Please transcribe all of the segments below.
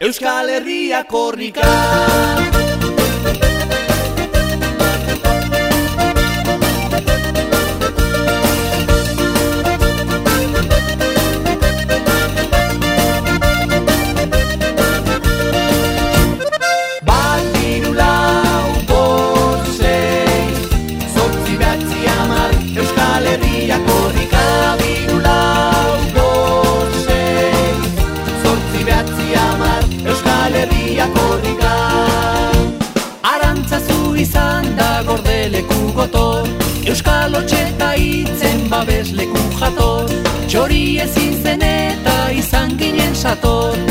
Euskal Herria korrikan itzen babes leku jator, txori ezin zen eta izan ginen sator.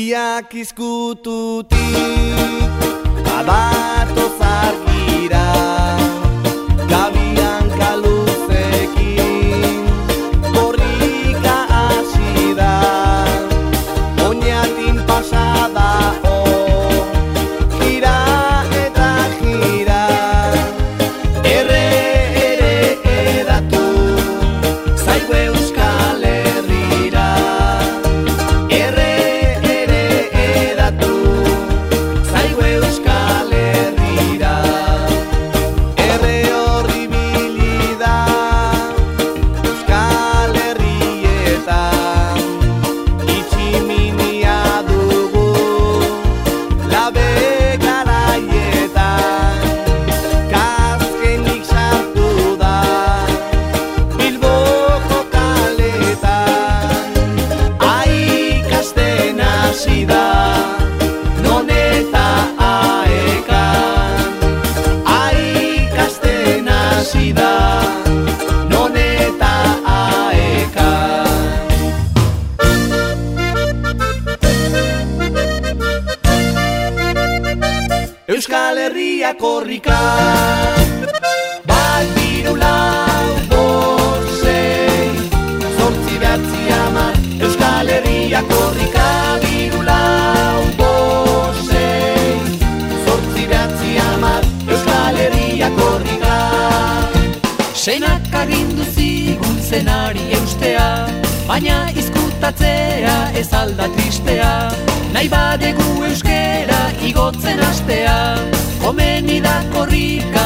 Begiak izkututik. Euskal Herria korrika. Bat, biru, lau, bor, zei Zortzi behatzi ama. Euskal Herria korrika. Biru, lau, bor, zei Zortzi behatzi ama. Euskal Herria korrika. Senak agindu zigun zenari eustea Baina izkutatzea ez alda tristea. Nahi badegu euskera igotzen astea, komeni da korrika.